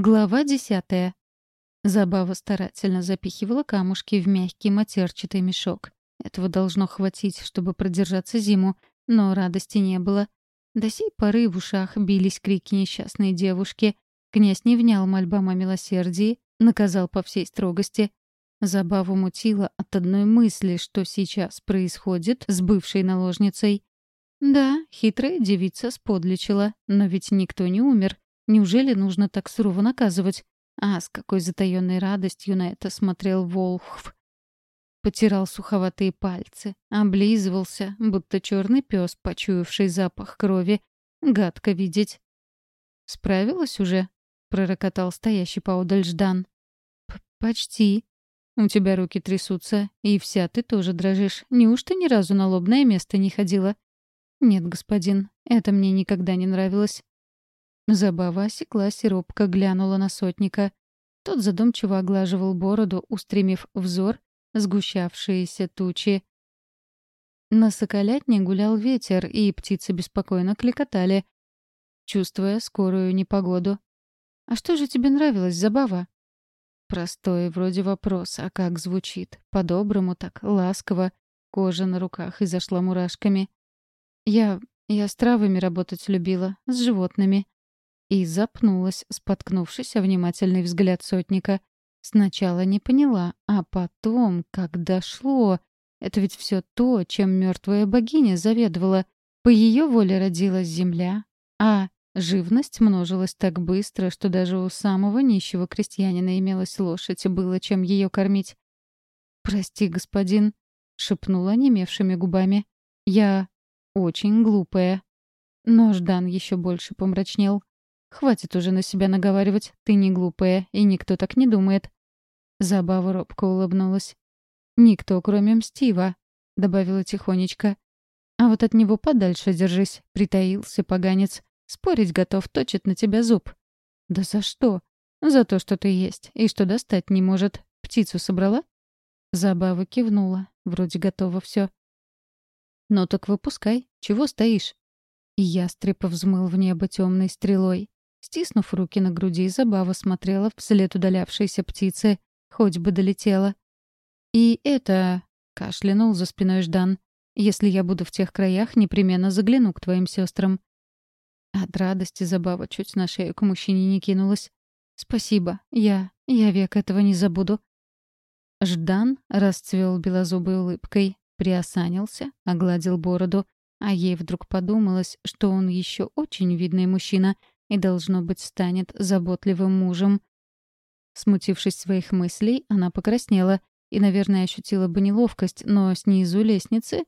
Глава десятая. Забава старательно запихивала камушки в мягкий матерчатый мешок. Этого должно хватить, чтобы продержаться зиму, но радости не было. До сей поры в ушах бились крики несчастной девушки. Князь не внял мольбам о милосердии, наказал по всей строгости. Забаву мутила от одной мысли, что сейчас происходит с бывшей наложницей. Да, хитрая девица сподличила, но ведь никто не умер. Неужели нужно так сурово наказывать? А с какой затаённой радостью на это смотрел Волхв. Потирал суховатые пальцы, облизывался, будто черный пес, почуявший запах крови. Гадко видеть. «Справилась уже?» — пророкотал стоящий поодаль Ждан. «Почти. У тебя руки трясутся, и вся ты тоже дрожишь. Неужто ни разу на лобное место не ходила?» «Нет, господин, это мне никогда не нравилось. Забава осеклась и робко глянула на сотника. Тот задумчиво оглаживал бороду, устремив взор сгущавшиеся тучи. На соколятне гулял ветер, и птицы беспокойно кликотали, чувствуя скорую непогоду. «А что же тебе нравилось, Забава?» Простой вроде вопрос, а как звучит. По-доброму так, ласково. Кожа на руках изошла мурашками. «Я... я с травами работать любила, с животными», и запнулась, споткнувшись о внимательный взгляд сотника. Сначала не поняла, а потом, как дошло. Это ведь все то, чем мертвая богиня заведовала. По ее воле родилась земля, а живность множилась так быстро, что даже у самого нищего крестьянина имелась лошадь, было чем ее кормить. «Прости, господин», — шепнула немевшими губами. «Я очень глупая». Но Ждан еще больше помрачнел. Хватит уже на себя наговаривать, ты не глупая, и никто так не думает. Забава робко улыбнулась. «Никто, кроме Мстива», — добавила тихонечко. «А вот от него подальше держись», — притаился поганец. «Спорить готов, точит на тебя зуб». «Да за что?» «За то, что ты есть, и что достать не может. Птицу собрала?» Забава кивнула. Вроде готово все. «Ну так выпускай. Чего стоишь?» Ястреб взмыл в небо темной стрелой. Стиснув руки на груди, Забава смотрела вслед удалявшейся птицы, хоть бы долетела. «И это...» — кашлянул за спиной Ждан. «Если я буду в тех краях, непременно загляну к твоим сестрам». От радости Забава чуть на шею к мужчине не кинулась. «Спасибо. Я... я век этого не забуду». Ждан расцвел белозубой улыбкой, приосанился, огладил бороду, а ей вдруг подумалось, что он еще очень видный мужчина — и, должно быть, станет заботливым мужем. Смутившись своих мыслей, она покраснела и, наверное, ощутила бы неловкость, но снизу лестницы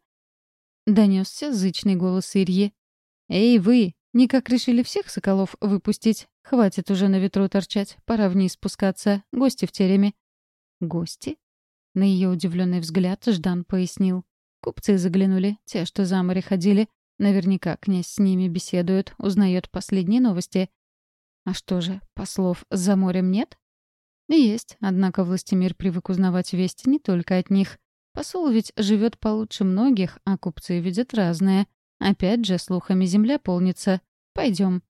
донесся зычный голос Ирьи. «Эй, вы! Никак решили всех соколов выпустить? Хватит уже на ветру торчать, пора вниз спускаться. Гости в тереме». «Гости?» На ее удивленный взгляд Ждан пояснил. Купцы заглянули, те, что за море ходили. Наверняка князь с ними беседует, узнает последние новости. А что же, послов за морем нет? Есть, однако Властимир привык узнавать вести не только от них. Посол ведь живет получше многих, а купцы видят разное. Опять же, слухами земля полнится. Пойдем.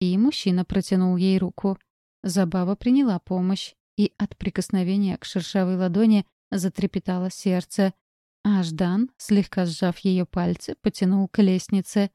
И мужчина протянул ей руку. Забава приняла помощь, и от прикосновения к шершавой ладони затрепетало сердце. А Ждан, слегка сжав ее пальцы, потянул к лестнице.